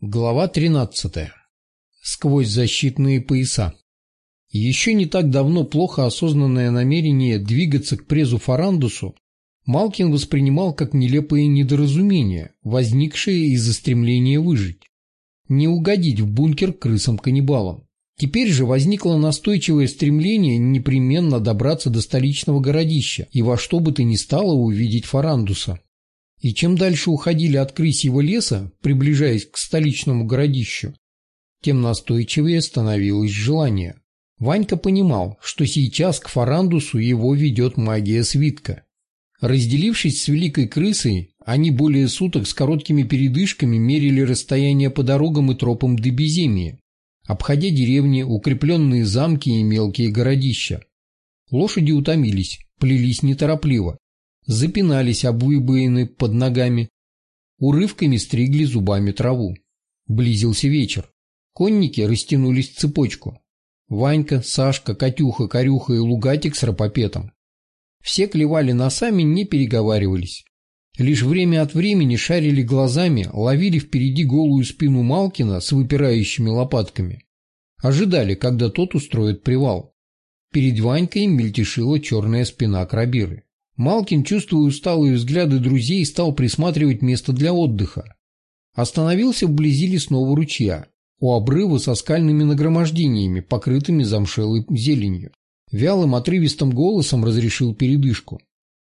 Глава 13. Сквозь защитные пояса. Еще не так давно плохо осознанное намерение двигаться к презу Фарандусу Малкин воспринимал как нелепое недоразумение, возникшее из-за стремления выжить. Не угодить в бункер крысам-каннибалам. Теперь же возникло настойчивое стремление непременно добраться до столичного городища и во что бы то ни стало увидеть Фарандуса. И чем дальше уходили от крысьего леса, приближаясь к столичному городищу, тем настойчивее становилось желание. Ванька понимал, что сейчас к Фарандусу его ведет магия свитка. Разделившись с великой крысой, они более суток с короткими передышками мерили расстояние по дорогам и тропам до беземия, обходя деревни, укрепленные замки и мелкие городища. Лошади утомились, плелись неторопливо, запинались об выбоины под ногами, урывками стригли зубами траву. Близился вечер. Конники растянулись в цепочку. Ванька, Сашка, Катюха, Корюха и Лугатик с Рапопетом. Все клевали носами, не переговаривались. Лишь время от времени шарили глазами, ловили впереди голую спину Малкина с выпирающими лопатками. Ожидали, когда тот устроит привал. Перед Ванькой мельтешила черная спина крабиры. Малкин, чувствуя усталые взгляды друзей, стал присматривать место для отдыха. Остановился вблизи лесного ручья, у обрыва со скальными нагромождениями, покрытыми замшелой зеленью. Вялым отрывистым голосом разрешил передышку.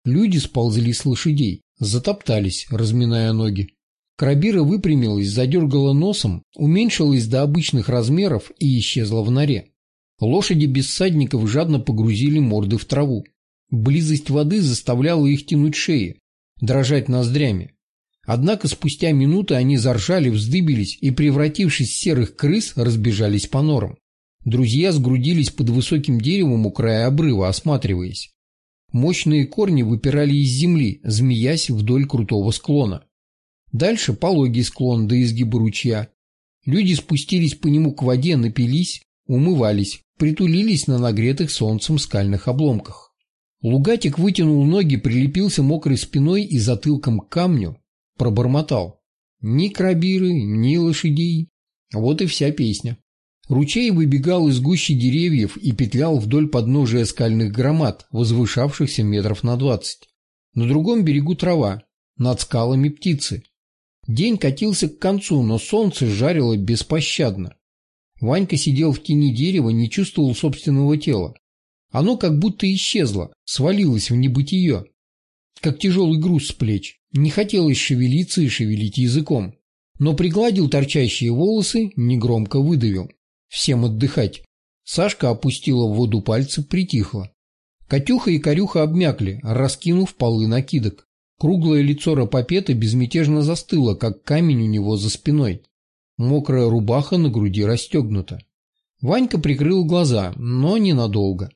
Люди сползли с лошадей, затоптались, разминая ноги. Крабира выпрямилась, задергала носом, уменьшилась до обычных размеров и исчезла в норе. Лошади без всадников жадно погрузили морды в траву. Близость воды заставляла их тянуть шеи, дрожать ноздрями. Однако спустя минуты они заржали, вздыбились и, превратившись в серых крыс, разбежались по норам. Друзья сгрудились под высоким деревом у края обрыва, осматриваясь. Мощные корни выпирали из земли, змеясь вдоль крутого склона. Дальше пологий склон до изгиба ручья. Люди спустились по нему к воде, напились, умывались, притулились на нагретых солнцем скальных обломках. Лугатик вытянул ноги, прилепился мокрой спиной и затылком к камню, пробормотал. Ни крабиры, ни лошадей. Вот и вся песня. Ручей выбегал из гущи деревьев и петлял вдоль подножия скальных громад, возвышавшихся метров на двадцать. На другом берегу трава, над скалами птицы. День катился к концу, но солнце жарило беспощадно. Ванька сидел в тени дерева, не чувствовал собственного тела. Оно как будто исчезло, свалилось в небытие. Как тяжелый груз с плеч. Не хотелось шевелиться и шевелить языком. Но пригладил торчащие волосы, негромко выдавил. Всем отдыхать. Сашка опустила в воду пальцы, притихла. Катюха и Корюха обмякли, раскинув полы накидок. Круглое лицо Рапопета безмятежно застыло, как камень у него за спиной. Мокрая рубаха на груди расстегнута. Ванька прикрыл глаза, но ненадолго.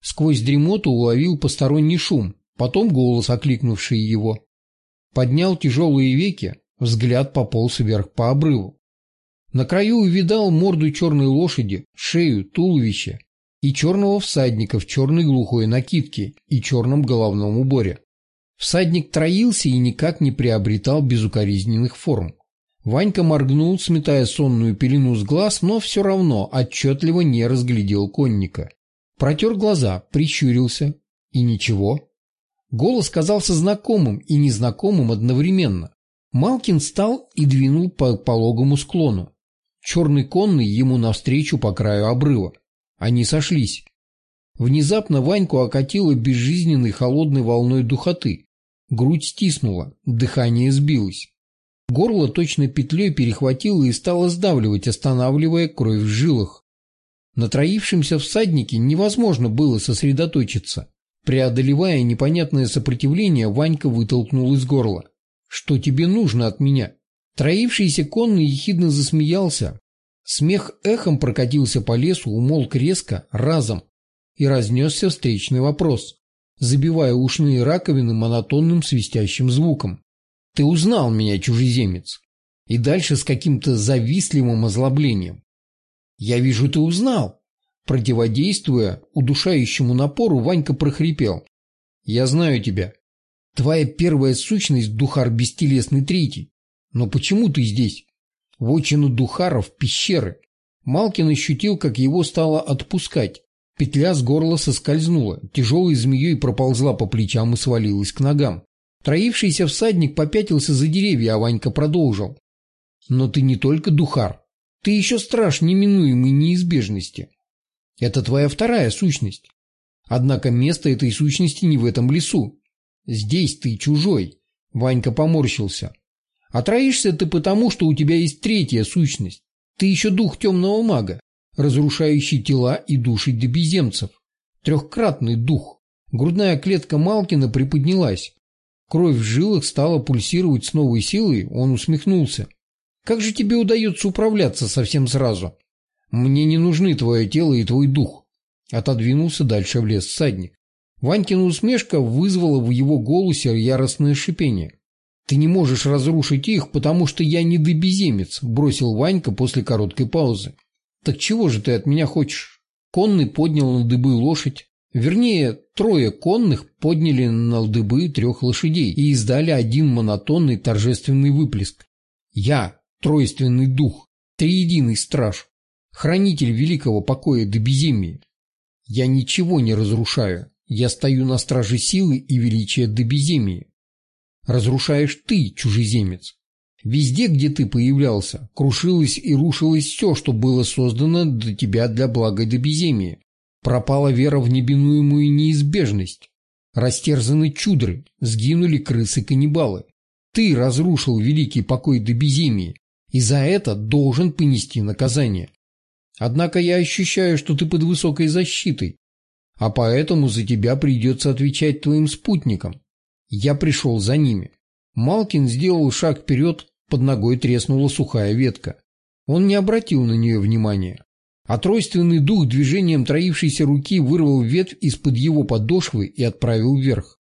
Сквозь дремоту уловил посторонний шум, потом голос, окликнувший его. Поднял тяжелые веки, взгляд пополз вверх по обрыву. На краю увидал морду черной лошади, шею, туловище и черного всадника в черной глухой накидке и черном головном уборе. Всадник троился и никак не приобретал безукоризненных форм. Ванька моргнул, сметая сонную пелену с глаз, но все равно отчетливо не разглядел конника. Протер глаза, прищурился. И ничего. Голос казался знакомым и незнакомым одновременно. Малкин встал и двинул по пологому склону. Черный конный ему навстречу по краю обрыва. Они сошлись. Внезапно Ваньку окатило безжизненной холодной волной духоты. Грудь стиснула, дыхание сбилось. Горло точно петлей перехватило и стало сдавливать, останавливая кровь в жилах. На троившемся всаднике невозможно было сосредоточиться. Преодолевая непонятное сопротивление, Ванька вытолкнул из горла. «Что тебе нужно от меня?» Троившийся конный ехидно засмеялся. Смех эхом прокатился по лесу, умолк резко, разом, и разнесся встречный вопрос, забивая ушные раковины монотонным свистящим звуком. «Ты узнал меня, чужеземец?» И дальше с каким-то завистливым озлоблением. «Я вижу, ты узнал!» Противодействуя удушающему напору, Ванька прохрипел. «Я знаю тебя. Твоя первая сущность – Духар Бестелесный Третий. Но почему ты здесь? Вотчину Духаров пещеры. Малкин ощутил, как его стало отпускать. Петля с горла соскользнула, тяжелой змеей проползла по плечам и свалилась к ногам. Троившийся всадник попятился за деревья, а Ванька продолжил. «Но ты не только духар, ты еще страж неминуемой неизбежности. Это твоя вторая сущность. Однако место этой сущности не в этом лесу. Здесь ты чужой. Ванька поморщился. А троишься ты потому, что у тебя есть третья сущность. Ты еще дух темного мага, разрушающий тела и души добеземцев. Трехкратный дух. Грудная клетка Малкина приподнялась. Кровь в жилах стала пульсировать с новой силой, он усмехнулся. «Как же тебе удается управляться совсем сразу?» «Мне не нужны твое тело и твой дух», — отодвинулся дальше в лес всадник. Ванькина усмешка вызвала в его голосе яростное шипение. «Ты не можешь разрушить их, потому что я не добеземец», — бросил Ванька после короткой паузы. «Так чего же ты от меня хочешь?» Конный поднял на дыбы лошадь. Вернее, трое конных подняли на дыбы трех лошадей и издали один монотонный торжественный выплеск. «Я, тройственный дух, триединый страж, хранитель великого покоя до безумия. Я ничего не разрушаю, я стою на страже силы и величия до безумия. Разрушаешь ты, чужеземец. Везде, где ты появлялся, крушилось и рушилось все, что было создано для тебя для блага до безумия. Пропала вера в небинуемую неизбежность. Растерзаны чудры, сгинули крысы-каннибалы. Ты разрушил великий покой до безумия, и за это должен понести наказание. Однако я ощущаю, что ты под высокой защитой, а поэтому за тебя придется отвечать твоим спутникам. Я пришел за ними. Малкин сделал шаг вперед, под ногой треснула сухая ветка. Он не обратил на нее внимания. А тройственный дух движением троившейся руки вырвал ветвь из-под его подошвы и отправил вверх.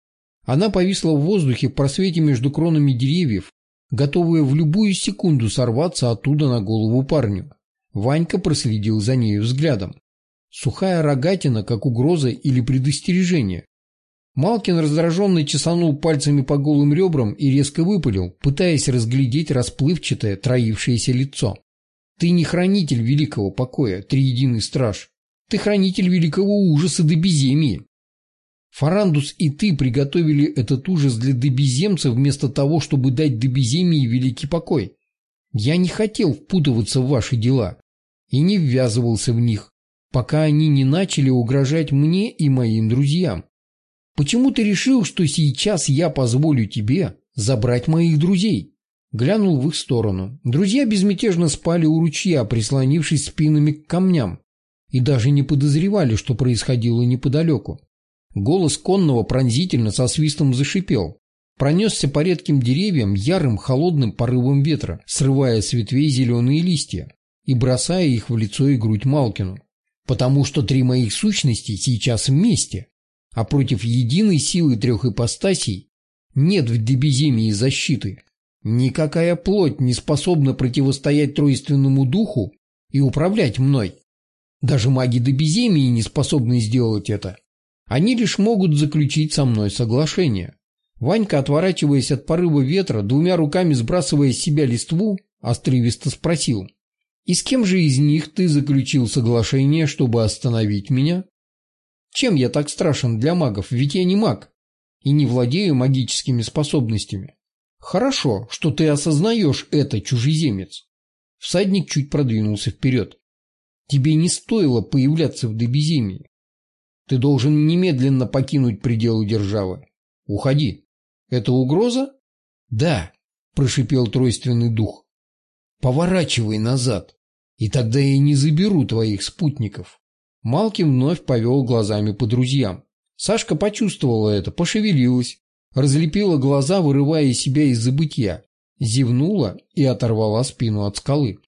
Она повисла в воздухе в просвете между кронами деревьев, готовая в любую секунду сорваться оттуда на голову парню. Ванька проследил за нею взглядом. Сухая рогатина, как угроза или предостережение. Малкин раздраженный чесанул пальцами по голым ребрам и резко выпалил, пытаясь разглядеть расплывчатое, троившееся лицо. «Ты не хранитель великого покоя, триединый страж. Ты хранитель великого ужаса до беземии. Фарандус и ты приготовили этот ужас для добеземца вместо того, чтобы дать добеземии великий покой. Я не хотел впутываться в ваши дела и не ввязывался в них, пока они не начали угрожать мне и моим друзьям. Почему ты решил, что сейчас я позволю тебе забрать моих друзей?» Глянул в их сторону. Друзья безмятежно спали у ручья, прислонившись спинами к камням, и даже не подозревали, что происходило неподалеку. Голос конного пронзительно со свистом зашипел. Пронесся по редким деревьям ярым холодным порывом ветра, срывая с ветвей зеленые листья и бросая их в лицо и грудь Малкину. Потому что три моих сущности сейчас вместе, а против единой силы трех ипостасей нет в дебеземии защиты. Никакая плоть не способна противостоять тройственному духу и управлять мной. Даже маги дебеземии не способны сделать это. Они лишь могут заключить со мной соглашение. Ванька, отворачиваясь от порыва ветра, двумя руками сбрасывая с себя листву, острывисто спросил. «И с кем же из них ты заключил соглашение, чтобы остановить меня?» «Чем я так страшен для магов? Ведь я не маг и не владею магическими способностями». «Хорошо, что ты осознаешь это, чужеземец». Всадник чуть продвинулся вперед. «Тебе не стоило появляться в Дебеземии. Ты должен немедленно покинуть пределы державы. Уходи. Это угроза? Да, прошипел тройственный дух. Поворачивай назад, и тогда я не заберу твоих спутников. Малкин вновь повел глазами по друзьям. Сашка почувствовала это, пошевелилась, разлепила глаза, вырывая себя из забытья, зевнула и оторвала спину от скалы.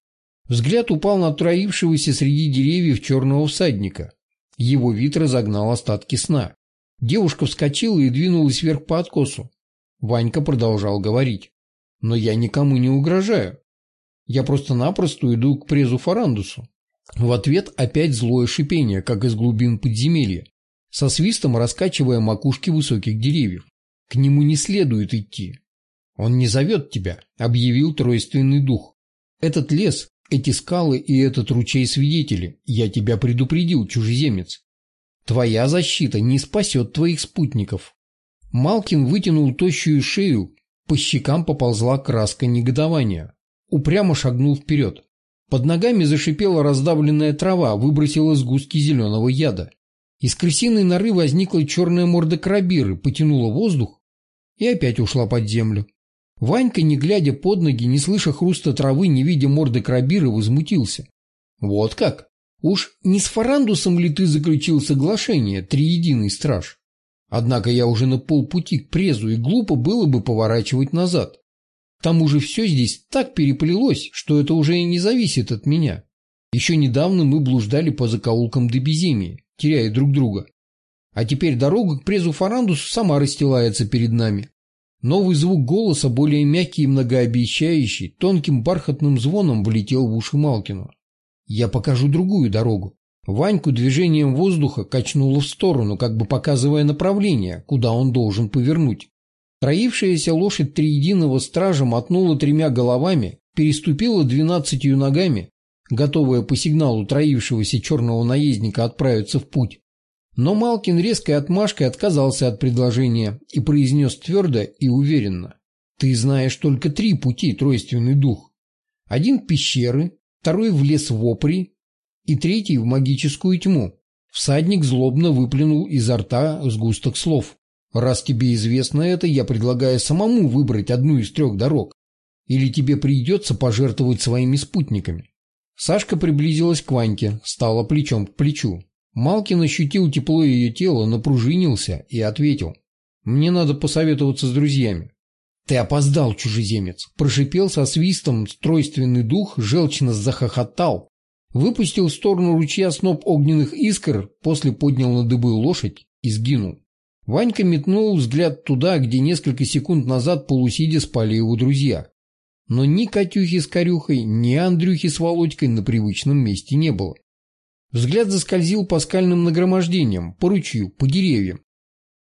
Взгляд упал на троившегося среди деревьев черного всадника. Его вид разогнал остатки сна. Девушка вскочила и двинулась вверх по откосу. Ванька продолжал говорить. «Но я никому не угрожаю. Я просто-напросто иду к презу Фарандусу». В ответ опять злое шипение, как из глубин подземелья, со свистом раскачивая макушки высоких деревьев. К нему не следует идти. «Он не зовет тебя», — объявил тройственный дух. Этот лес, эти скалы и этот ручей свидетели. Я тебя предупредил, чужеземец. Твоя защита не спасет твоих спутников. Малкин вытянул тощую шею, по щекам поползла краска негодования. Упрямо шагнул вперед. Под ногами зашипела раздавленная трава, выбросила сгустки зеленого яда. Из крысиной норы возникла черная морда крабиры, потянула воздух и опять ушла под землю. Ванька, не глядя под ноги, не слыша хруста травы, не видя морды крабиры, возмутился. «Вот как? Уж не с Фарандусом ли ты заключил соглашение, триединый страж? Однако я уже на полпути к презу, и глупо было бы поворачивать назад. К тому же все здесь так переплелось, что это уже и не зависит от меня. Еще недавно мы блуждали по закоулкам до безумия, теряя друг друга. А теперь дорога к презу Фарандусу сама расстилается перед нами. Новый звук голоса, более мягкий и многообещающий, тонким бархатным звоном влетел в уши Малкину. «Я покажу другую дорогу». Ваньку движением воздуха качнуло в сторону, как бы показывая направление, куда он должен повернуть. Троившаяся лошадь триединого стража мотнула тремя головами, переступила двенадцатью ногами, готовая по сигналу троившегося черного наездника отправиться в путь. Но Малкин резкой отмашкой отказался от предложения и произнес твердо и уверенно. «Ты знаешь только три пути, тройственный дух. Один в пещеры, второй в лес в опри и третий в магическую тьму». Всадник злобно выплюнул изо рта сгусток слов. «Раз тебе известно это, я предлагаю самому выбрать одну из трех дорог. Или тебе придется пожертвовать своими спутниками». Сашка приблизилась к Ваньке, стала плечом к плечу. Малкин ощутил тепло ее тела, напружинился и ответил. «Мне надо посоветоваться с друзьями». «Ты опоздал, чужеземец!» Прошипел со свистом стройственный дух, желчно захохотал. Выпустил в сторону ручья сноп огненных искр, после поднял на дыбы лошадь и сгинул. Ванька метнул взгляд туда, где несколько секунд назад полусидя спали его друзья. Но ни Катюхи с Корюхой, ни Андрюхи с Володькой на привычном месте не было. Взгляд заскользил по скальным нагромождениям, по ручью, по деревьям.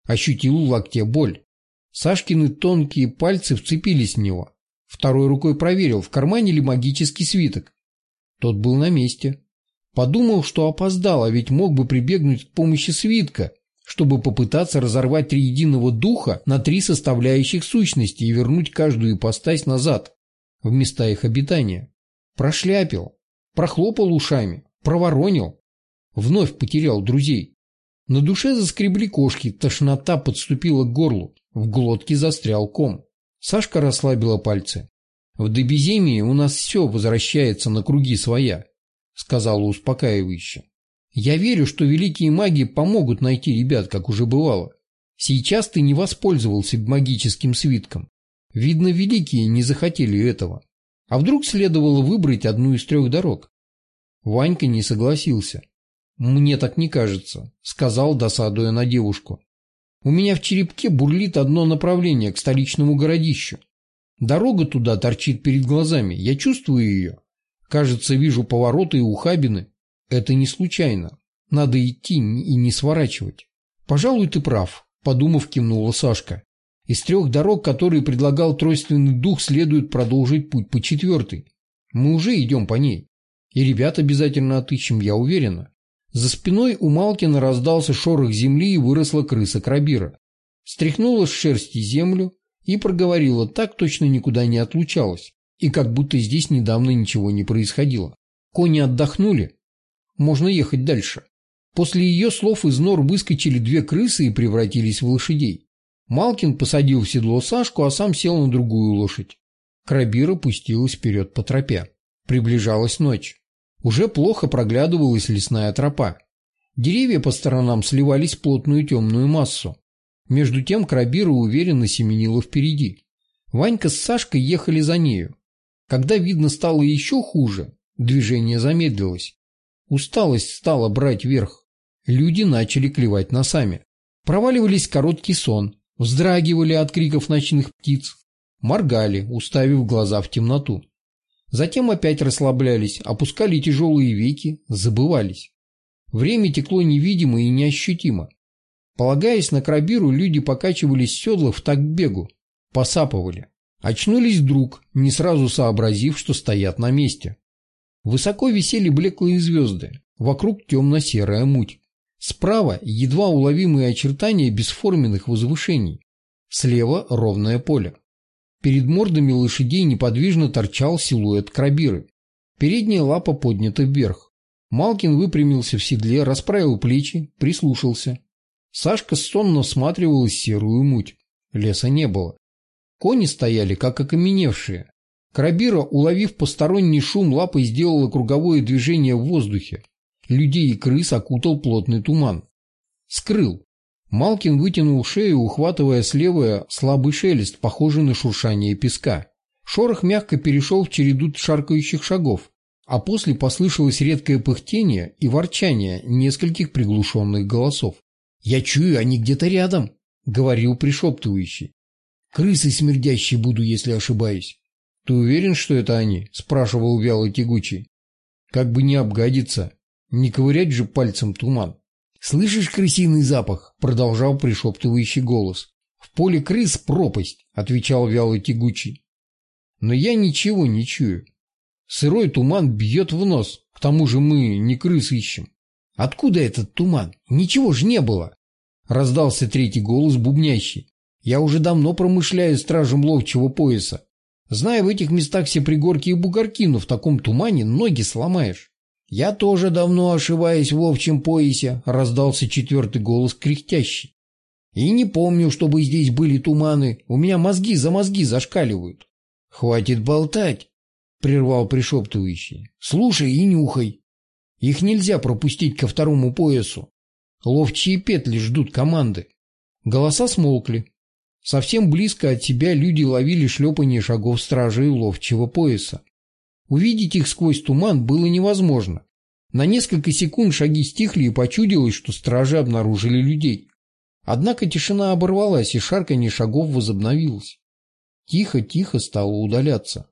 Ощутил в локте боль. Сашкины тонкие пальцы вцепились в него. Второй рукой проверил, в кармане ли магический свиток. Тот был на месте. Подумал, что опоздал, а ведь мог бы прибегнуть к помощи свитка, чтобы попытаться разорвать триединого духа на три составляющих сущности и вернуть каждую ипостась назад, в места их обитания. Прошляпил, прохлопал ушами, проворонил, Вновь потерял друзей. На душе заскребли кошки, тошнота подступила к горлу, в глотке застрял ком. Сашка расслабила пальцы. «В Добеземии у нас все возвращается на круги своя», — сказала успокаивающе. «Я верю, что великие маги помогут найти ребят, как уже бывало. Сейчас ты не воспользовался магическим свитком. Видно, великие не захотели этого. А вдруг следовало выбрать одну из трех дорог?» Ванька не согласился. «Мне так не кажется», — сказал, досадуя на девушку. «У меня в черепке бурлит одно направление к столичному городищу. Дорога туда торчит перед глазами, я чувствую ее. Кажется, вижу повороты и ухабины. Это не случайно. Надо идти и не сворачивать». «Пожалуй, ты прав», — подумав, кивнула Сашка. «Из трех дорог, которые предлагал тройственный дух, следует продолжить путь по четвертой. Мы уже идем по ней. И ребят обязательно отыщем, я уверена. За спиной у Малкина раздался шорох земли и выросла крыса Крабира. Стряхнула с шерсти землю и проговорила так точно никуда не отлучалась, и как будто здесь недавно ничего не происходило. Кони отдохнули, можно ехать дальше. После ее слов из нор выскочили две крысы и превратились в лошадей. Малкин посадил в седло Сашку, а сам сел на другую лошадь. Крабира пустилась вперед по тропе. Приближалась ночь. Уже плохо проглядывалась лесная тропа. Деревья по сторонам сливались в плотную темную массу. Между тем Крабира уверенно семенила впереди. Ванька с Сашкой ехали за нею. Когда видно стало еще хуже, движение замедлилось. Усталость стала брать верх. Люди начали клевать носами. Проваливались короткий сон, вздрагивали от криков ночных птиц, моргали, уставив глаза в темноту. Затем опять расслаблялись, опускали тяжелые веки, забывались. Время текло невидимо и неощутимо. Полагаясь на крабиру, люди покачивались в седлах в так бегу, посапывали. Очнулись вдруг, не сразу сообразив, что стоят на месте. Высоко висели блеклые звезды, вокруг темно-серая муть. Справа едва уловимые очертания бесформенных возвышений. Слева ровное поле. Перед мордами лошадей неподвижно торчал силуэт крабиры. Передняя лапа поднята вверх. Малкин выпрямился в седле, расправил плечи, прислушался. Сашка сонно всматривалась в серую муть. Леса не было. Кони стояли, как окаменевшие. Крабира, уловив посторонний шум, лапой сделала круговое движение в воздухе. Людей и крыс окутал плотный туман. Скрыл. Малкин вытянул шею, ухватывая слева слабый шелест, похожий на шуршание песка. Шорох мягко перешел в череду шаркающих шагов, а после послышалось редкое пыхтение и ворчание нескольких приглушенных голосов. «Я чую, они где-то рядом», — говорил пришептывающий. Крысы смердящие буду, если ошибаюсь. Ты уверен, что это они? Спрашивал вяло тягучий. Как бы не обгадиться. Не ковырять же пальцем туман. Слышишь крысиный запах? Продолжал пришептывающий голос. В поле крыс пропасть, отвечал вяло тягучий. Но я ничего не чую. Сырой туман бьет в нос. К тому же мы не крыс ищем. Откуда этот туман? Ничего ж не было. Раздался третий голос, бубнящий. Я уже давно промышляю стражем ловчего пояса. Знаю в этих местах все пригорки и бугорки, но в таком тумане ноги сломаешь. Я тоже давно ошиваюсь в ловчем поясе, раздался четвертый голос кряхтящий. И не помню, чтобы здесь были туманы. У меня мозги за мозги зашкаливают. Хватит болтать, прервал пришептывающий. Слушай и нюхай. Их нельзя пропустить ко второму поясу. Ловчие петли ждут команды. Голоса смолкли. Совсем близко от себя люди ловили шлепание шагов стражей ловчего пояса. Увидеть их сквозь туман было невозможно. На несколько секунд шаги стихли и почудилось, что стражи обнаружили людей. Однако тишина оборвалась, и шарканье шагов возобновилось. Тихо-тихо стало удаляться.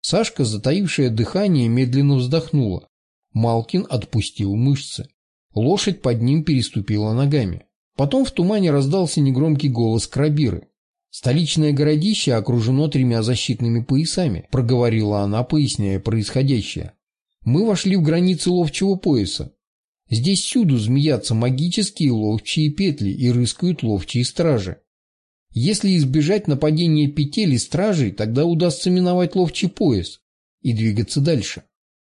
Сашка, затаившая дыхание, медленно вздохнула. Малкин отпустил мышцы. Лошадь под ним переступила ногами. Потом в тумане раздался негромкий голос Крабиры. «Столичное городище окружено тремя защитными поясами», – проговорила она, поясняя происходящее. «Мы вошли в границы ловчего пояса. Здесь всюду змеятся магические ловчие петли и рыскают ловчие стражи. Если избежать нападения петель и стражей, тогда удастся миновать ловчий пояс и двигаться дальше».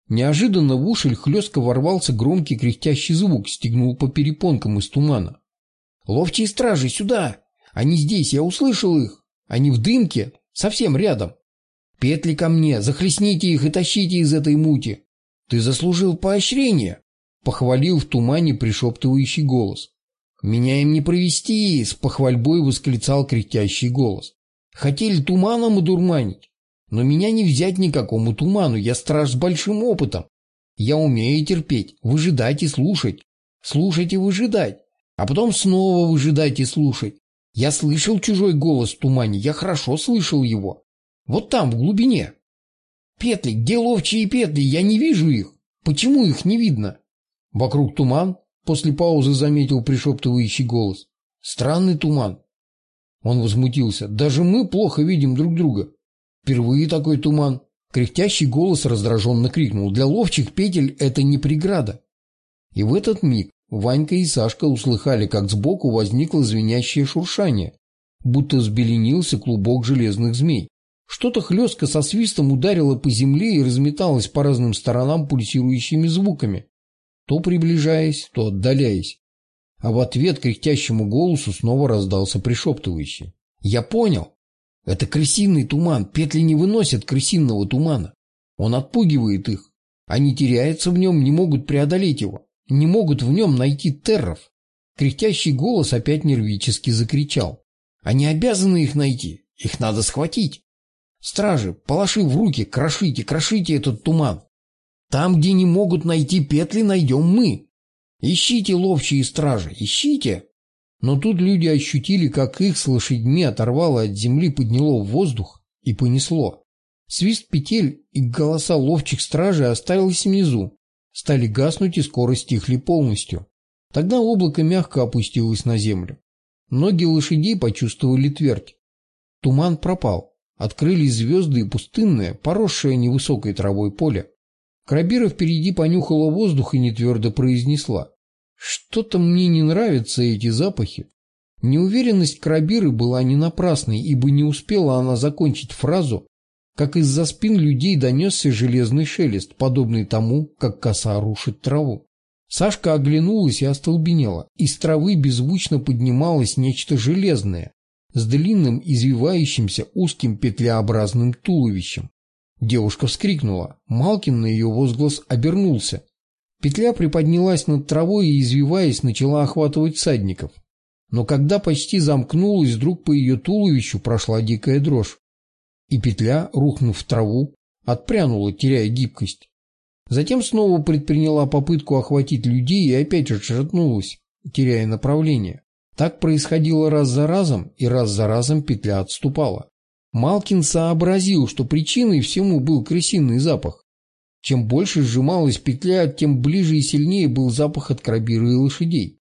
Неожиданно в ушель хлестко ворвался громкий кряхтящий звук, стегнул по перепонкам из тумана. «Ловчие стражи, сюда!» Они здесь, я услышал их. Они в дымке, совсем рядом. Петли ко мне, захлестните их и тащите из этой мути. Ты заслужил поощрение, похвалил в тумане пришептывающий голос. Меня им не провести, с похвальбой восклицал кричащий голос. Хотели туманом удурманить, но меня не взять никакому туману, я страж с большим опытом. Я умею терпеть, выжидать и слушать. Слушать и выжидать, а потом снова выжидать и слушать. Я слышал чужой голос в тумане, я хорошо слышал его. Вот там, в глубине. Петли, где ловчие петли? Я не вижу их. Почему их не видно? Вокруг туман, после паузы заметил пришептывающий голос. Странный туман. Он возмутился. Даже мы плохо видим друг друга. Впервые такой туман. Кряхтящий голос раздраженно крикнул. Для ловчих петель это не преграда. И в этот миг Ванька и Сашка услыхали, как сбоку возникло звенящее шуршание, будто взбеленился клубок железных змей. Что-то хлестко со свистом ударило по земле и разметалось по разным сторонам пульсирующими звуками, то приближаясь, то отдаляясь. А в ответ кряхтящему голосу снова раздался пришептывающий. «Я понял. Это крысиный туман. Петли не выносят крысиного тумана. Он отпугивает их. Они теряются в нем, не могут преодолеть его не могут в нем найти терров. Кряхтящий голос опять нервически закричал. Они обязаны их найти, их надо схватить. Стражи, полоши в руки, крошите, крошите этот туман. Там, где не могут найти петли, найдем мы. Ищите ловчие стражи, ищите. Но тут люди ощутили, как их с лошадьми оторвало от земли, подняло в воздух и понесло. Свист петель и голоса ловчих стражей оставились внизу, стали гаснуть и скоро стихли полностью. Тогда облако мягко опустилось на землю. Ноги лошадей почувствовали твердь. Туман пропал. открылись звезды и пустынное, поросшее невысокой травой поле. Крабира впереди понюхала воздух и нетвердо произнесла. «Что-то мне не нравятся эти запахи». Неуверенность Крабиры была не напрасной, ибо не успела она закончить фразу, как из-за спин людей донесся железный шелест, подобный тому, как коса рушит траву. Сашка оглянулась и остолбенела. Из травы беззвучно поднималось нечто железное, с длинным извивающимся узким петлеобразным туловищем. Девушка вскрикнула. Малкин на ее возглас обернулся. Петля приподнялась над травой и, извиваясь, начала охватывать всадников. Но когда почти замкнулась, вдруг по ее туловищу прошла дикая дрожь. И петля, рухнув в траву, отпрянула, теряя гибкость. Затем снова предприняла попытку охватить людей и опять отшатнулась, теряя направление. Так происходило раз за разом, и раз за разом петля отступала. Малкин сообразил, что причиной всему был крысиный запах. Чем больше сжималась петля, тем ближе и сильнее был запах от крабиры и лошадей.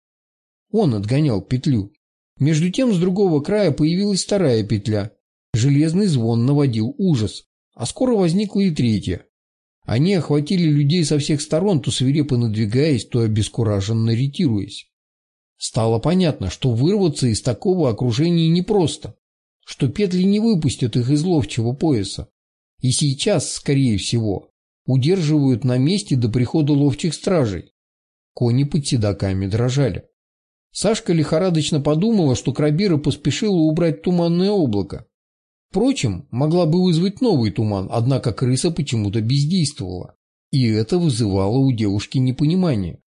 Он отгонял петлю. Между тем с другого края появилась вторая петля. Железный звон наводил ужас, а скоро возникла и третья. Они охватили людей со всех сторон, то свирепо надвигаясь, то обескураженно ретируясь. Стало понятно, что вырваться из такого окружения непросто что петли не выпустят их из ловчего пояса. И сейчас, скорее всего, удерживают на месте до прихода ловчих стражей. Кони под седаками дрожали. Сашка лихорадочно подумала, что Крабира поспешила убрать туманное облако. Впрочем, могла бы вызвать новый туман, однако крыса почему-то бездействовала. И это вызывало у девушки непонимание.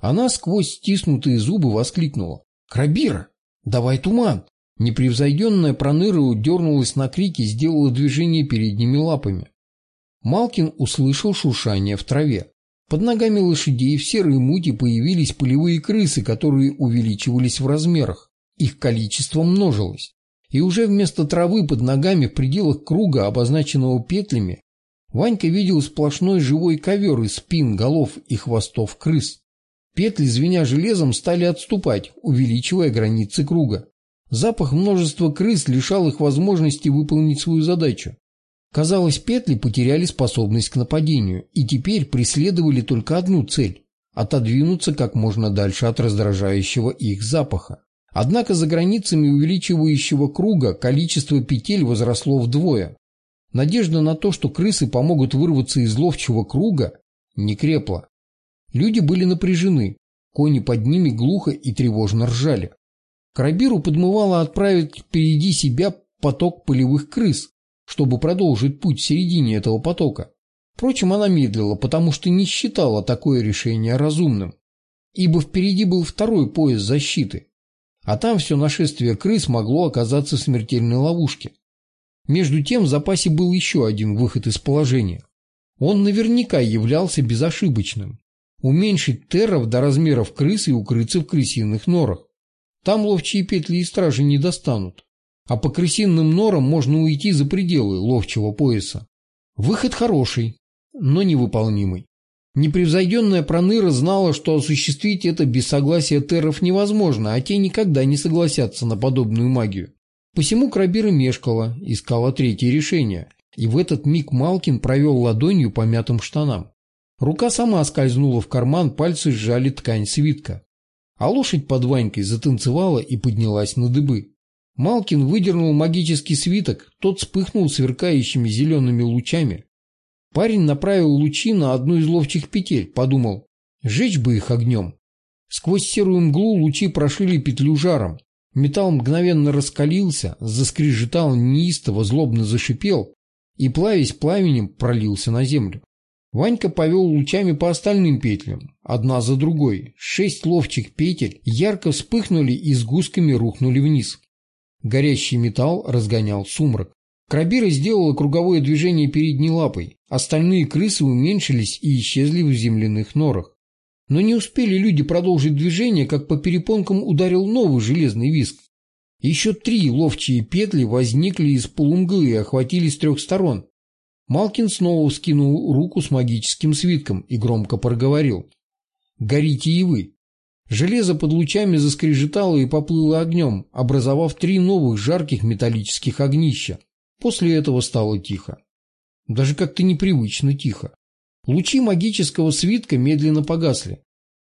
Она сквозь стиснутые зубы воскликнула. «Крабира, давай туман!» Непревзойденная проныра дернулась на крики и сделала движение передними лапами. Малкин услышал шуршание в траве. Под ногами лошадей в серой мути появились полевые крысы, которые увеличивались в размерах. Их количество множилось. И уже вместо травы под ногами в пределах круга, обозначенного петлями, Ванька видел сплошной живой ковер из спин, голов и хвостов крыс. Петли, звеня железом, стали отступать, увеличивая границы круга. Запах множества крыс лишал их возможности выполнить свою задачу. Казалось, петли потеряли способность к нападению и теперь преследовали только одну цель – отодвинуться как можно дальше от раздражающего их запаха. Однако за границами увеличивающего круга количество петель возросло вдвое. Надежда на то, что крысы помогут вырваться из ловчего круга, не крепла. Люди были напряжены, кони под ними глухо и тревожно ржали. Крабиру подмывало отправить впереди себя поток полевых крыс, чтобы продолжить путь в середине этого потока. Впрочем, она медлила, потому что не считала такое решение разумным, ибо впереди был второй пояс защиты, а там все нашествие крыс могло оказаться в смертельной ловушке. Между тем в запасе был еще один выход из положения. Он наверняка являлся безошибочным. Уменьшить терров до размеров крыс и укрыться в крысиных норах. Там ловчие петли и стражи не достанут. А по крысиным норам можно уйти за пределы ловчего пояса. Выход хороший, но невыполнимый. Непревзойденная Проныра знала, что осуществить это без согласия терров невозможно, а те никогда не согласятся на подобную магию. Посему Крабира мешкала, искала третье решение, и в этот миг Малкин провел ладонью по мятым штанам. Рука сама скользнула в карман, пальцы сжали ткань свитка. А лошадь под Ванькой затанцевала и поднялась на дыбы. Малкин выдернул магический свиток, тот вспыхнул сверкающими зелеными лучами. Парень направил лучи на одну из ловчих петель, подумал, сжечь бы их огнем. Сквозь серую мглу лучи прошили петлю жаром. Металл мгновенно раскалился, заскрежетал неистово, злобно зашипел и, плавясь пламенем, пролился на землю. Ванька повел лучами по остальным петлям, одна за другой. Шесть ловчих петель ярко вспыхнули и с гусками рухнули вниз. Горящий металл разгонял сумрак. Крабира сделала круговое движение передней лапой. Остальные крысы уменьшились и исчезли в земляных норах. Но не успели люди продолжить движение, как по перепонкам ударил новый железный виск. Еще три ловчие петли возникли из полумглы и охватили с трех сторон. Малкин снова скинул руку с магическим свитком и громко проговорил. «Горите и вы!» Железо под лучами заскрежетало и поплыло огнем, образовав три новых жарких металлических огнища. После этого стало тихо. Даже как-то непривычно тихо. Лучи магического свитка медленно погасли.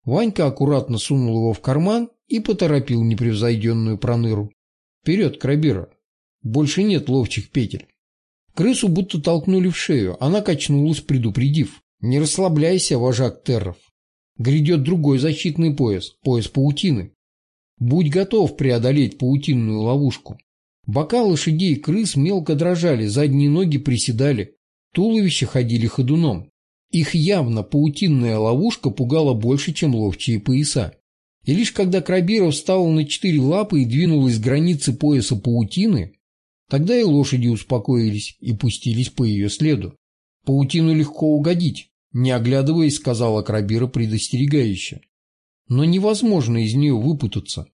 Ванька аккуратно сунул его в карман и поторопил непревзойденную проныру. Вперед, Крабира. Больше нет ловчих петель. Крысу будто толкнули в шею. Она качнулась, предупредив. Не расслабляйся, вожак терров. Грядет другой защитный пояс, пояс паутины. Будь готов преодолеть паутинную ловушку. Бока лошадей и крыс мелко дрожали, задние ноги приседали, туловища ходили ходуном. Их явно паутинная ловушка пугала больше, чем ловчие пояса. И лишь когда Крабиров встал на четыре лапы и двинулась с границы пояса паутины, тогда и лошади успокоились и пустились по ее следу. Паутину легко угодить, не оглядываясь, сказала Крабира предостерегающе. Но невозможно из нее выпутаться.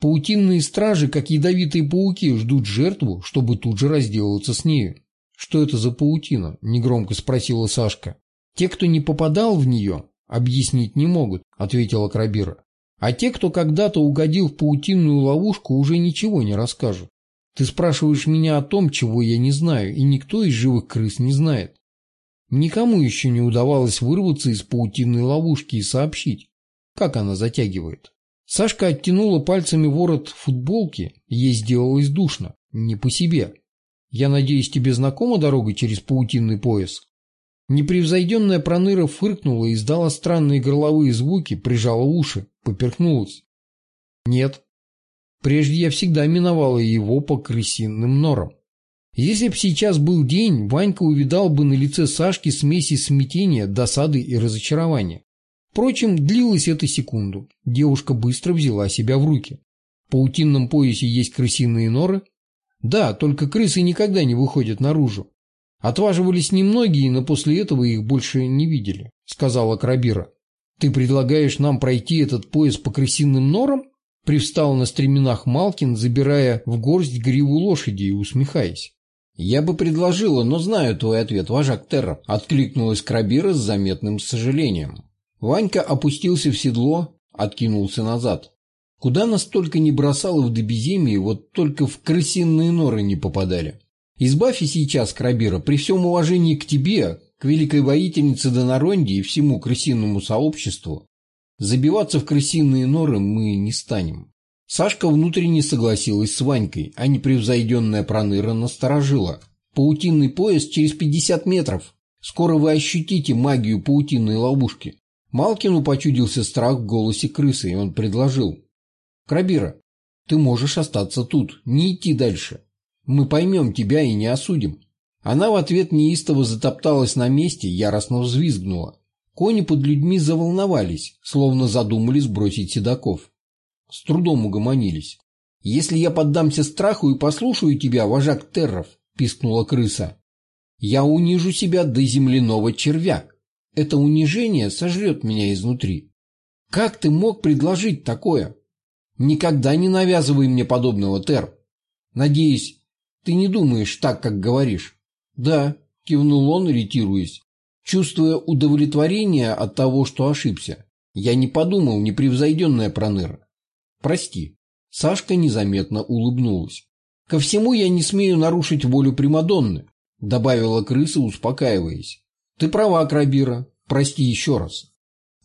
Паутинные стражи, как ядовитые пауки, ждут жертву, чтобы тут же разделаться с нею. «Что это за паутина?» – негромко спросила Сашка. «Те, кто не попадал в нее, объяснить не могут», – ответила Крабира. «А те, кто когда-то угодил в паутинную ловушку, уже ничего не расскажут. Ты спрашиваешь меня о том, чего я не знаю, и никто из живых крыс не знает. Никому еще не удавалось вырваться из паутинной ловушки и сообщить, как она затягивает. Сашка оттянула пальцами ворот футболки, ей сделалось душно, не по себе. Я надеюсь, тебе знакома дорога через паутинный пояс? Непревзойденная проныра фыркнула и издала странные горловые звуки, прижала уши, поперхнулась. Нет. Прежде я всегда миновала его по крысиным норам. Если б сейчас был день, Ванька увидал бы на лице Сашки смеси смятения, досады и разочарования. Впрочем, длилось это секунду. Девушка быстро взяла себя в руки. В паутинном поясе есть крысиные норы? Да, только крысы никогда не выходят наружу. Отваживались немногие, но после этого их больше не видели, сказала Крабира. Ты предлагаешь нам пройти этот пояс по крысиным норам? Привстал на стременах Малкин, забирая в горсть гриву лошади и усмехаясь. «Я бы предложила, но знаю твой ответ, вожак Терра», — откликнулась Крабира с заметным сожалением. Ванька опустился в седло, откинулся назад. Куда нас только не бросало в добеземии, вот только в крысиные норы не попадали. Избавь и сейчас, Крабира, при всем уважении к тебе, к великой воительнице Донаронде и всему крысиному сообществу, забиваться в крысиные норы мы не станем. Сашка внутренне согласилась с Ванькой, а непревзойденная проныра насторожила. «Паутинный пояс через 50 метров. Скоро вы ощутите магию паутинной ловушки». Малкину почудился страх в голосе крысы, и он предложил. «Крабира, ты можешь остаться тут, не идти дальше. Мы поймем тебя и не осудим». Она в ответ неистово затопталась на месте, яростно взвизгнула. Кони под людьми заволновались, словно задумали сбросить седаков с трудом угомонились. «Если я поддамся страху и послушаю тебя, вожак терров», — пискнула крыса, — «я унижу себя до земляного червя. Это унижение сожрет меня изнутри. Как ты мог предложить такое? Никогда не навязывай мне подобного, Тер. Надеюсь, ты не думаешь так, как говоришь». «Да», — кивнул он, ретируясь, чувствуя удовлетворение от того, что ошибся. «Я не подумал, непревзойденная проныра. Прости. Сашка незаметно улыбнулась. Ко всему я не смею нарушить волю Примадонны, добавила крыса, успокаиваясь. Ты права, Крабира. Прости еще раз.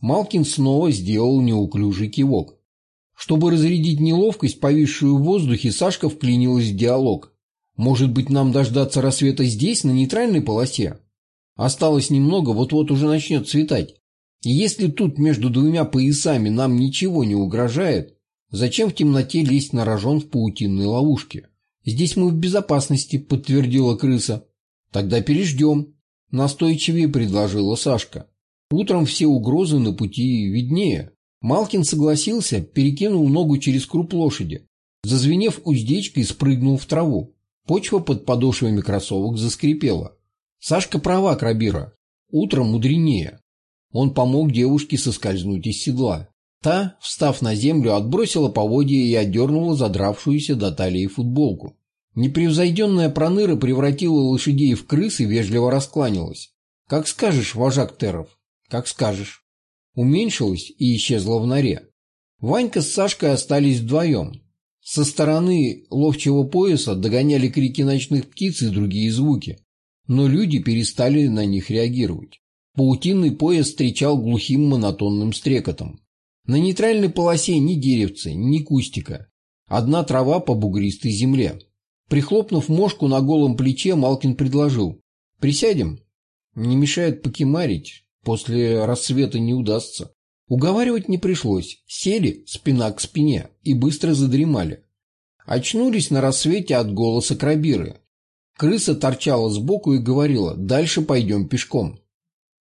Малкин снова сделал неуклюжий кивок. Чтобы разрядить неловкость, повисшую в воздухе, Сашка вклинилась в диалог. «Может быть, нам дождаться рассвета здесь, на нейтральной полосе? Осталось немного, вот-вот уже начнет светать. И если тут между двумя поясами нам ничего не угрожает, Зачем в темноте лезть на рожон в паутинной ловушке? Здесь мы в безопасности, подтвердила крыса. Тогда переждем, настойчивее предложила Сашка. Утром все угрозы на пути виднее. Малкин согласился, перекинул ногу через круп лошади. Зазвенев уздечкой, спрыгнул в траву. Почва под подошвами кроссовок заскрипела. Сашка права, Крабира. Утром мудренее. Он помог девушке соскользнуть из седла. Та, встав на землю, отбросила поводья и отдернула задравшуюся до талии футболку. Непревзойденная проныра превратила лошадей в крыс и вежливо раскланялась. «Как скажешь, вожак Теров, как скажешь». Уменьшилась и исчезла в норе. Ванька с Сашкой остались вдвоем. Со стороны ловчего пояса догоняли крики ночных птиц и другие звуки, но люди перестали на них реагировать. Паутинный пояс встречал глухим монотонным стрекотом. На нейтральной полосе ни деревца, ни кустика. Одна трава по бугристой земле. Прихлопнув мошку на голом плече, Малкин предложил. «Присядем? Не мешает покемарить. После рассвета не удастся». Уговаривать не пришлось. Сели спина к спине и быстро задремали. Очнулись на рассвете от голоса крабиры. Крыса торчала сбоку и говорила «Дальше пойдем пешком».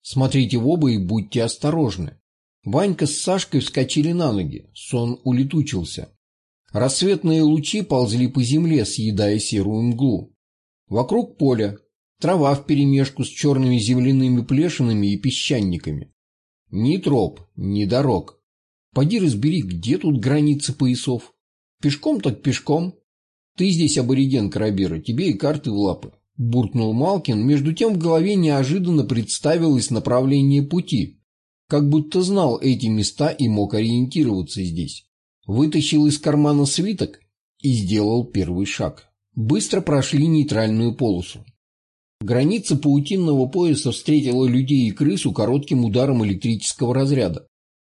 Смотрите в оба и будьте осторожны. Ванька с Сашкой вскочили на ноги. Сон улетучился. Рассветные лучи ползли по земле, съедая серую мглу. Вокруг поля, трава вперемешку с черными земляными плешинами и песчаниками. Ни троп, ни дорог. Поди разбери, где тут границы поясов. Пешком так пешком. Ты здесь абориген Карабира, тебе и карты в лапы. Буркнул Малкин, между тем в голове неожиданно представилось направление пути, как будто знал эти места и мог ориентироваться здесь вытащил из кармана свиток и сделал первый шаг. Быстро прошли нейтральную полосу. Граница паутинного пояса встретила людей и крысу коротким ударом электрического разряда.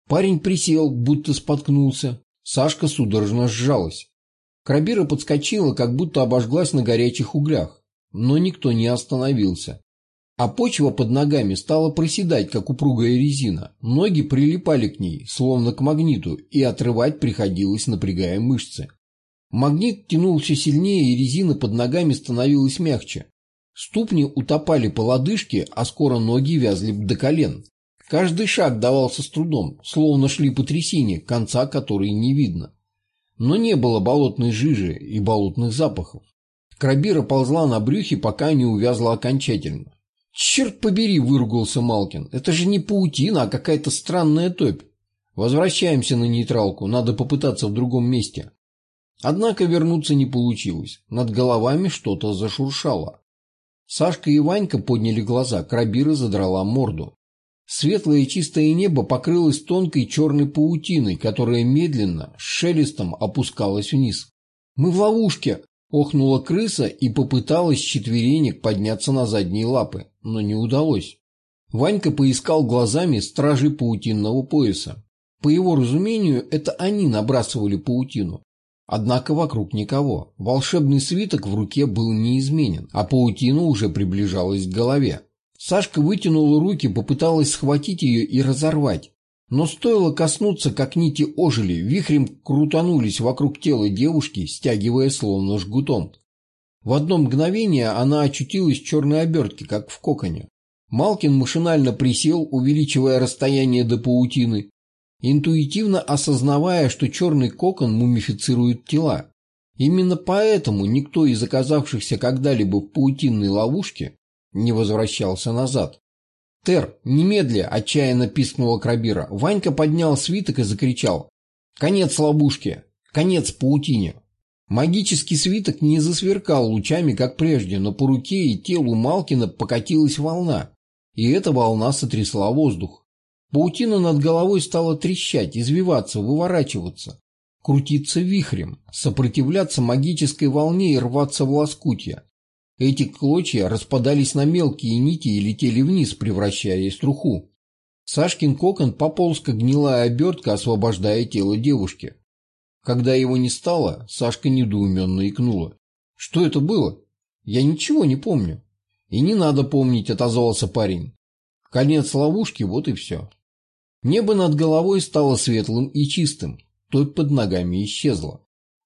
Парень присел, будто споткнулся. Сашка судорожно сжалась. Крабира подскочила, как будто обожглась на горячих углях. Но никто не остановился а почва под ногами стала проседать, как упругая резина. Ноги прилипали к ней, словно к магниту, и отрывать приходилось, напрягая мышцы. Магнит тянул все сильнее, и резина под ногами становилась мягче. Ступни утопали по лодыжке, а скоро ноги вязли до колен. Каждый шаг давался с трудом, словно шли по трясине, конца которой не видно. Но не было болотной жижи и болотных запахов. Крабира ползла на брюхе, пока не увязла окончательно. «Черт побери!» – выругался Малкин. «Это же не паутина, а какая-то странная топь. Возвращаемся на нейтралку, надо попытаться в другом месте». Однако вернуться не получилось. Над головами что-то зашуршало. Сашка и Ванька подняли глаза, крабира задрала морду. Светлое чистое небо покрылось тонкой черной паутиной, которая медленно, с шелестом опускалась вниз. «Мы в ловушке!» Охнула крыса и попыталась четверенек подняться на задние лапы, но не удалось. Ванька поискал глазами стражи паутинного пояса. По его разумению, это они набрасывали паутину. Однако вокруг никого. Волшебный свиток в руке был неизменен, а паутина уже приближалась к голове. Сашка вытянула руки, попыталась схватить ее и разорвать. Но стоило коснуться, как нити ожили, вихрем крутанулись вокруг тела девушки, стягивая словно жгутом. В одно мгновение она очутилась в черной обертке, как в коконе. Малкин машинально присел, увеличивая расстояние до паутины, интуитивно осознавая, что черный кокон мумифицирует тела. Именно поэтому никто из оказавшихся когда-либо в паутинной ловушке не возвращался назад. «Тер, немедля!» – отчаянно пискнула Крабира. Ванька поднял свиток и закричал. «Конец ловушки! Конец паутине!» Магический свиток не засверкал лучами, как прежде, но по руке и телу Малкина покатилась волна, и эта волна сотрясла воздух. Паутина над головой стала трещать, извиваться, выворачиваться, крутиться вихрем, сопротивляться магической волне и рваться в лоскутья. Эти клочья распадались на мелкие нити и летели вниз, превращаясь в труху. Сашкин кокон пополз, как гнилая обертка, освобождая тело девушки. Когда его не стало, Сашка недоуменно икнула. «Что это было? Я ничего не помню». «И не надо помнить», — отозвался парень. Конец ловушки, вот и все. Небо над головой стало светлым и чистым, топь под ногами исчезла.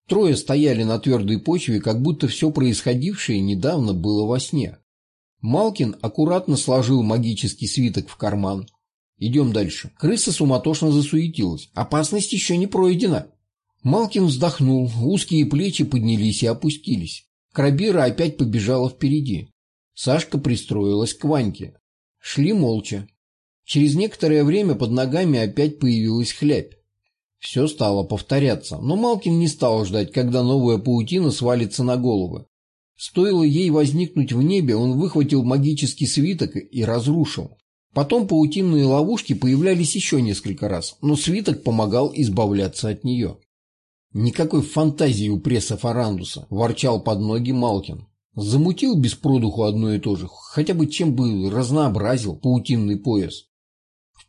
Трое стояли на твердой почве, как будто все происходившее недавно было во сне. Малкин аккуратно сложил магический свиток в карман. Идем дальше. Крыса суматошно засуетилась. Опасность еще не пройдена. Малкин вздохнул, узкие плечи поднялись и опустились. Крабира опять побежала впереди. Сашка пристроилась к Ваньке. Шли молча. Через некоторое время под ногами опять появилась хлябь. Все стало повторяться, но Малкин не стал ждать, когда новая паутина свалится на головы. Стоило ей возникнуть в небе, он выхватил магический свиток и разрушил. Потом паутинные ловушки появлялись еще несколько раз, но свиток помогал избавляться от нее. Никакой фантазии у пресса Фарандуса, ворчал под ноги Малкин. Замутил без продуху одно и то же, хотя бы чем бы разнообразил паутинный пояс.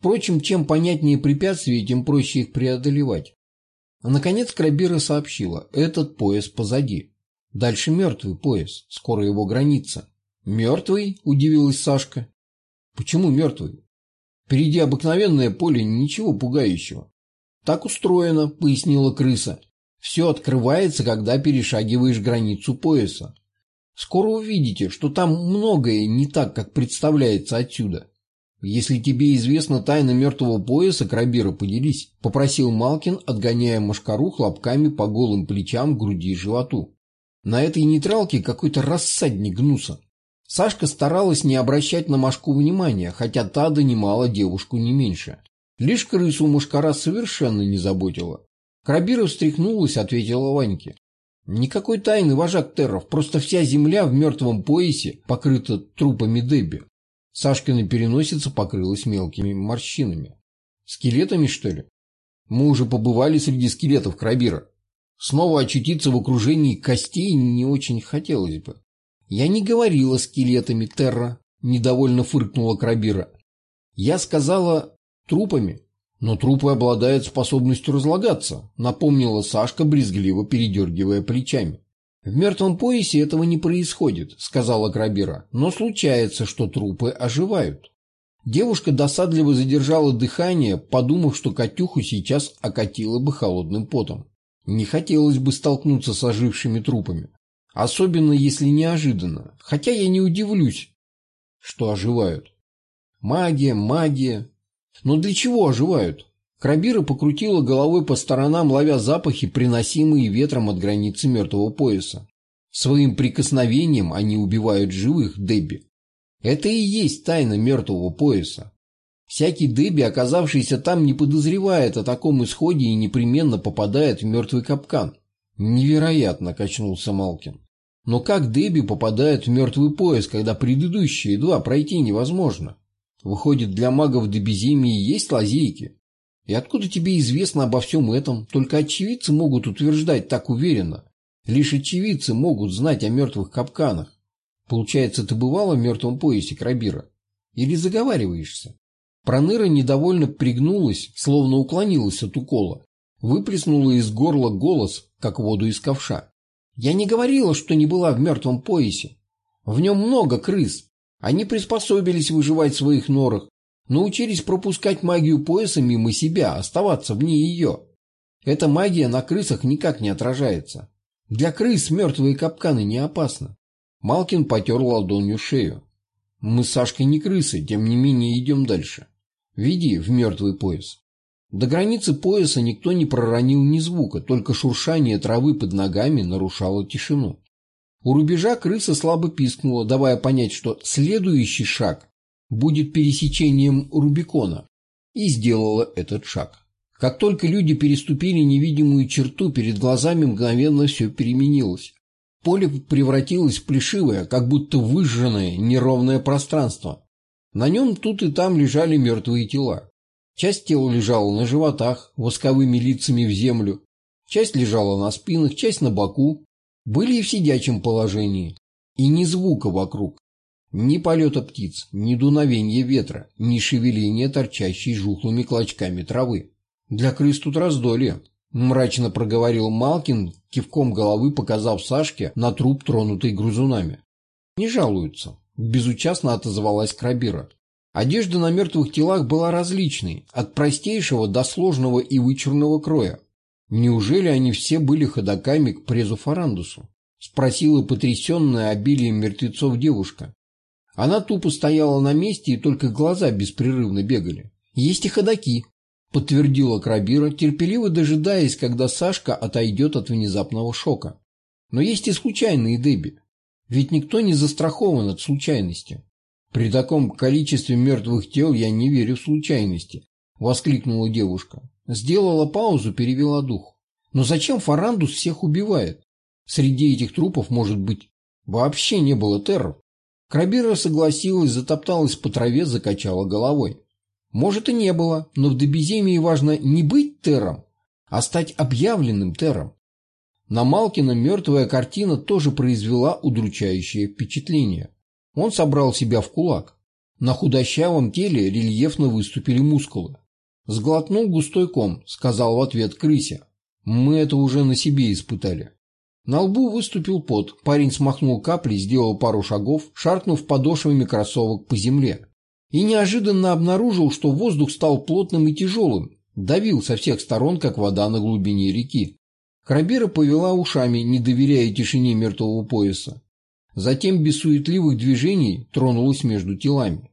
Впрочем, чем понятнее препятствия, тем проще их преодолевать. Наконец Крабира сообщила, этот пояс позади. Дальше мертвый пояс, скоро его граница. «Мертвый?» – удивилась Сашка. «Почему мертвый? Впереди обыкновенное поле, ничего пугающего». «Так устроено», – пояснила крыса. Все открывается, когда перешагиваешь границу пояса. Скоро увидите, что там многое не так, как представляется отсюда. Если тебе известна тайна мертвого пояса, Крабира, поделись, попросил Малкин, отгоняя машкару хлопками по голым плечам, груди и животу. На этой нейтралке какой-то рассадник гнуса. Сашка старалась не обращать на Машку внимания, хотя та донимала девушку не меньше. Лишь крысу Машкара совершенно не заботила. Крабира встряхнулась, ответила Ваньке. Никакой тайны, вожак терров, просто вся земля в мертвом поясе покрыта трупами Дебби. Сашкина переносица покрылась мелкими морщинами. Скелетами, что ли? Мы уже побывали среди скелетов Крабира. Снова очутиться в окружении костей не очень хотелось бы. Я не говорила скелетами Терра, недовольно фыркнула Крабира. Я сказала трупами. Но трупы обладают способностью разлагаться, напомнила Сашка, брезгливо передергивая плечами. В мертвом поясе этого не происходит, сказала Крабира, но случается, что трупы оживают. Девушка досадливо задержала дыхание, подумав, что Катюху сейчас окатило бы холодным потом. Не хотелось бы столкнуться с ожившими трупами. Особенно, если неожиданно. Хотя я не удивлюсь, что оживают. Магия, магия, но для чего оживают? Крабира покрутила головой по сторонам, ловя запахи, приносимые ветром от границы мертвого пояса. Своим прикосновением они убивают живых Дебби. Это и есть тайна мертвого пояса. Всякий Дебби, оказавшийся там, не подозревает о таком исходе и непременно попадает в мертвый капкан. Невероятно, качнулся Малкин. Но как Дебби попадает в мертвый пояс, когда предыдущие два пройти невозможно? Выходит, для магов Дебизимии есть лазейки? И откуда тебе известно обо всем этом? Только очевидцы могут утверждать так уверенно. Лишь очевидцы могут знать о мертвых капканах. Получается, ты бывала в мертвом поясе Крабира? Или заговариваешься? Проныра недовольно пригнулась, словно уклонилась от укола. Выплеснула из горла голос, как воду из ковша. Я не говорила, что не была в мертвом поясе. В нем много крыс, они приспособились выживать в своих норах, научились пропускать магию пояса мимо себя, оставаться вне ее. Эта магия на крысах никак не отражается. Для крыс мертвые капканы не опасны. Малкин потер ладонью шею. Мы с Сашкой не крысы, тем не менее идем дальше. Веди в мертвый пояс. До границы пояса никто не проронил ни звука, только шуршание травы под ногами нарушало тишину. У рубежа крыса слабо пискнула, давая понять, что следующий шаг будет пересечением Рубикона, и сделала этот шаг. Как только люди переступили невидимую черту, перед глазами мгновенно все переменилось. Поле превратилось в плешивое, как будто выжженное, неровное пространство. На нем тут и там лежали мертвые тела. Часть тела лежала на животах, восковыми лицами в землю, часть лежала на спинах, часть на боку, были и в сидячем положении, и ни звука вокруг, ни полета птиц, ни дуновения ветра, ни шевеления торчащей жухлыми клочками травы. Для крыс тут раздолье, мрачно проговорил Малкин, кивком головы показав Сашке на труп, тронутый грузунами. Не жалуются, безучастно отозвалась Крабира. Одежда на мертвых телах была различной, от простейшего до сложного и вычурного кроя. Неужели они все были ходаками к презу Фарандусу? Спросила потрясенная обилием мертвецов девушка. Она тупо стояла на месте, и только глаза беспрерывно бегали. «Есть и ходаки», — подтвердила Крабира, терпеливо дожидаясь, когда Сашка отойдет от внезапного шока. «Но есть и случайные Дебби. Ведь никто не застрахован от случайности. При таком количестве мертвых тел я не верю в случайности», — воскликнула девушка. Сделала паузу, перевела дух. Но зачем Фарандус всех убивает? Среди этих трупов, может быть, вообще не было терров. Крабира согласилась, затопталась по траве, закачала головой. Может и не было, но в Дебиземии важно не быть терром, а стать объявленным тером. На Малкина мертвая картина тоже произвела удручающее впечатление. Он собрал себя в кулак. На худощавом теле рельефно выступили мускулы. Сглотнул густой ком, сказал в ответ крысе. Мы это уже на себе испытали. На лбу выступил пот, парень смахнул капли, сделал пару шагов, шаркнув подошвами кроссовок по земле. И неожиданно обнаружил, что воздух стал плотным и тяжелым, давил со всех сторон, как вода на глубине реки. Крабера повела ушами, не доверяя тишине мертвого пояса. Затем без суетливых движений тронулась между телами.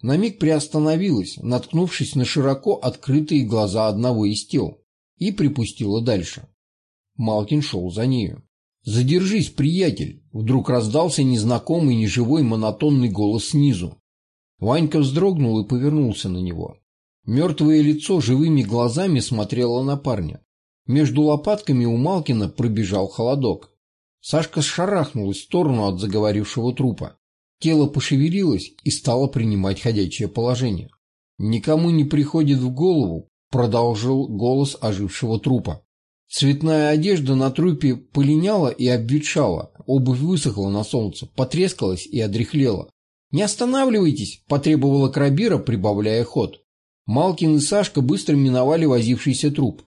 На миг приостановилась, наткнувшись на широко открытые глаза одного из тел, и припустила дальше. Малкин шел за нею. «Задержись, приятель!» Вдруг раздался незнакомый, неживой, монотонный голос снизу. Ванька вздрогнул и повернулся на него. Мертвое лицо живыми глазами смотрело на парня. Между лопатками у Малкина пробежал холодок. Сашка шарахнулась в сторону от заговорившего трупа. Тело пошевелилось и стало принимать ходячее положение. «Никому не приходит в голову», — продолжил голос ожившего трупа. Цветная одежда на трупе полиняла и обветшала, обувь высохла на солнце, потрескалась и одряхлела. «Не останавливайтесь!» – потребовала Крабира, прибавляя ход. Малкин и Сашка быстро миновали возившийся труп.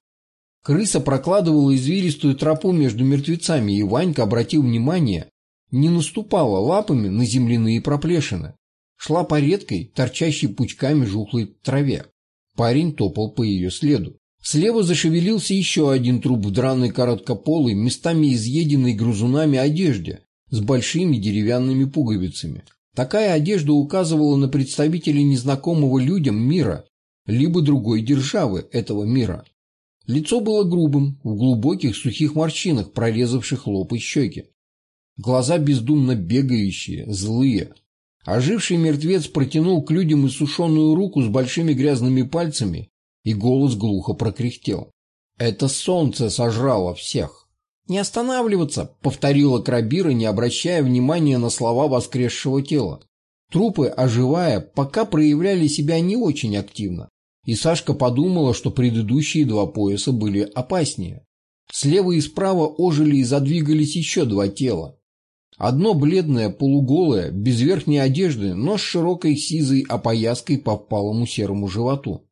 Крыса прокладывала извилистую тропу между мертвецами, и Ванька обратил внимание, не наступала лапами на земляные проплешины. Шла по редкой, торчащей пучками жухлой траве. Парень топал по ее следу. Слева зашевелился еще один труп в драной короткополой, местами изъеденной грызунами одежде, с большими деревянными пуговицами. Такая одежда указывала на представителей незнакомого людям мира, либо другой державы этого мира. Лицо было грубым, в глубоких сухих морщинах, прорезавших лоб и щеки. Глаза бездумно бегающие, злые. Оживший мертвец протянул к людям иссушенную руку с большими грязными пальцами и голос глухо прокряхтел. «Это солнце сожрало всех!» «Не останавливаться!» — повторила Крабира, не обращая внимания на слова воскресшего тела. Трупы, оживая, пока проявляли себя не очень активно, и Сашка подумала, что предыдущие два пояса были опаснее. Слева и справа ожили и задвигались еще два тела. Одно бледное, полуголое, без верхней одежды, но с широкой сизой опояской по впалому серому животу.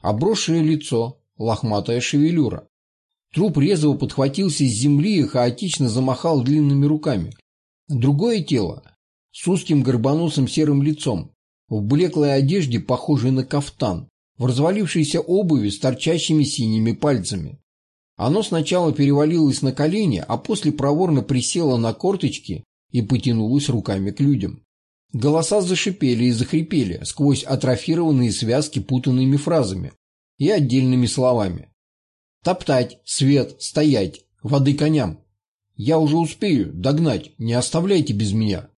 Обросшее лицо, лохматая шевелюра. Труп резво подхватился с земли и хаотично замахал длинными руками. Другое тело, с узким горбоносым серым лицом, в блеклой одежде, похожей на кафтан, в развалившейся обуви с торчащими синими пальцами. Оно сначала перевалилось на колени, а после проворно присело на корточки и потянулось руками к людям. Голоса зашипели и захрипели сквозь атрофированные связки путанными фразами и отдельными словами. «Топтать, свет, стоять, воды коням. Я уже успею догнать, не оставляйте без меня».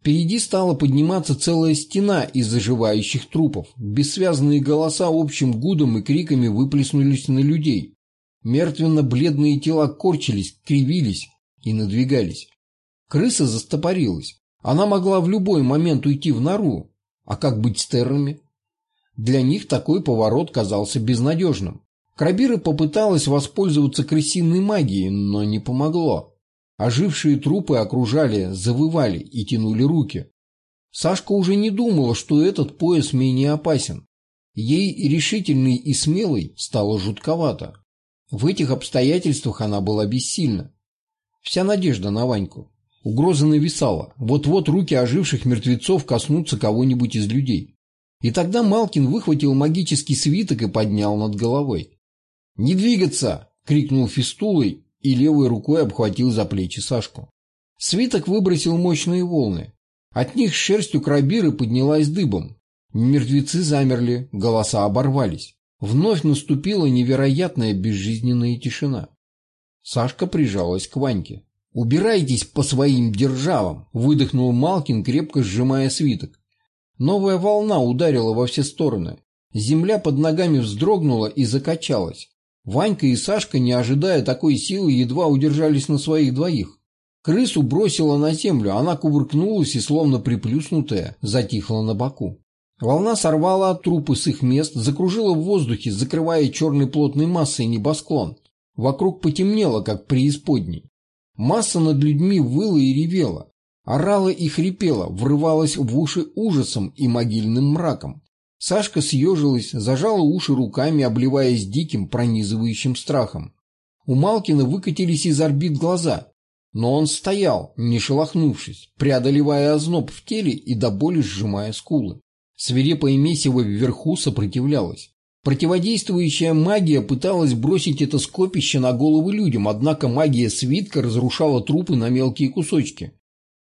Впереди стала подниматься целая стена из заживающих трупов. Бессвязные голоса общим гудом и криками выплеснулись на людей. Мертвенно-бледные тела корчились, кривились и надвигались. Крыса застопорилась. Она могла в любой момент уйти в нору. А как быть с террами? Для них такой поворот казался безнадежным. Крабира попыталась воспользоваться крысиной магией, но не помогло. Ожившие трупы окружали, завывали и тянули руки. Сашка уже не думала, что этот пояс менее опасен. Ей решительной и смелой стало жутковато. В этих обстоятельствах она была бессильна. Вся надежда на Ваньку. Угроза нависала. Вот-вот руки оживших мертвецов коснутся кого-нибудь из людей. И тогда Малкин выхватил магический свиток и поднял над головой. «Не двигаться!» — крикнул фистулой и левой рукой обхватил за плечи Сашку. Свиток выбросил мощные волны. От них шерстью крабиры поднялась дыбом. Мертвецы замерли, голоса оборвались. Вновь наступила невероятная безжизненная тишина. Сашка прижалась к Ваньке. «Убирайтесь по своим державам!» – выдохнул Малкин, крепко сжимая свиток. Новая волна ударила во все стороны. Земля под ногами вздрогнула и закачалась. Ванька и Сашка, не ожидая такой силы, едва удержались на своих двоих. Крысу бросила на землю, она кувыркнулась и, словно приплюснутая, затихла на боку. Волна сорвала трупы с их мест, закружила в воздухе, закрывая черной плотной массой небосклон – Вокруг потемнело, как преисподней. Масса над людьми выла и ревела, орала и хрипела, врывалась в уши ужасом и могильным мраком. Сашка съежилась, зажала уши руками, обливаясь диким, пронизывающим страхом. У Малкина выкатились из орбит глаза, но он стоял, не шелохнувшись, преодолевая озноб в теле и до боли сжимая скулы. Свирепое месиво вверху сопротивлялось. Противодействующая магия пыталась бросить это скопище на головы людям, однако магия свитка разрушала трупы на мелкие кусочки.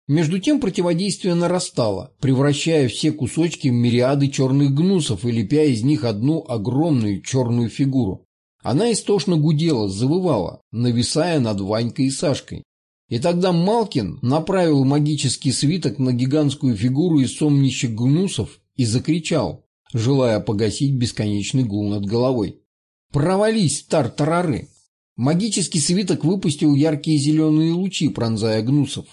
Между тем противодействие нарастало, превращая все кусочки в мириады черных гнусов и лепя из них одну огромную черную фигуру. Она истошно гудела, завывала, нависая над Ванькой и Сашкой. И тогда Малкин направил магический свиток на гигантскую фигуру из сомнища гнусов и закричал, желая погасить бесконечный гул над головой. «Провались, тар-тарары!» Магический свиток выпустил яркие зеленые лучи, пронзая гнусов.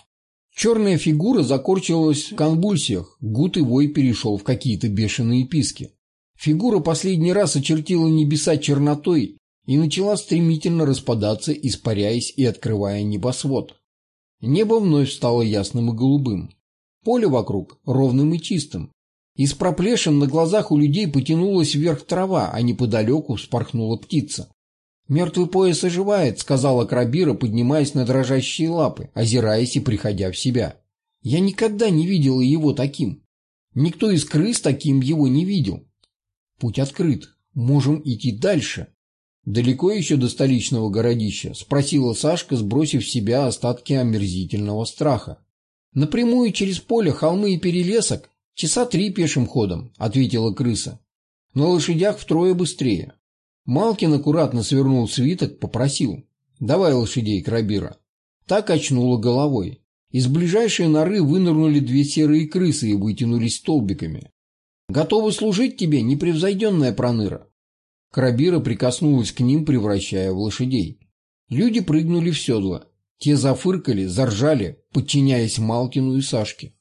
Черная фигура закорчилась в конвульсиях, гуд и вой перешел в какие-то бешеные писки. Фигура последний раз очертила небеса чернотой и начала стремительно распадаться, испаряясь и открывая небосвод. Небо вновь стало ясным и голубым. Поле вокруг ровным и чистым. Из проплешин на глазах у людей потянулась вверх трава, а неподалеку вспорхнула птица. «Мертвый пояс оживает», — сказала Крабира, поднимаясь на дрожащие лапы, озираясь и приходя в себя. «Я никогда не видела его таким. Никто из крыс таким его не видел. Путь открыт. Можем идти дальше». «Далеко еще до столичного городища?» — спросила Сашка, сбросив в себя остатки омерзительного страха. «Напрямую через поле, холмы и перелесок «Часа три пешим ходом», — ответила крыса. «На лошадях втрое быстрее». Малкин аккуратно свернул свиток, попросил. «Давай лошадей, Крабира». Так очнула головой. Из ближайшей норы вынырнули две серые крысы и вытянулись столбиками. «Готовы служить тебе, непревзойденная проныра». Крабира прикоснулась к ним, превращая в лошадей. Люди прыгнули в седло. Те зафыркали, заржали, подчиняясь Малкину и Сашке.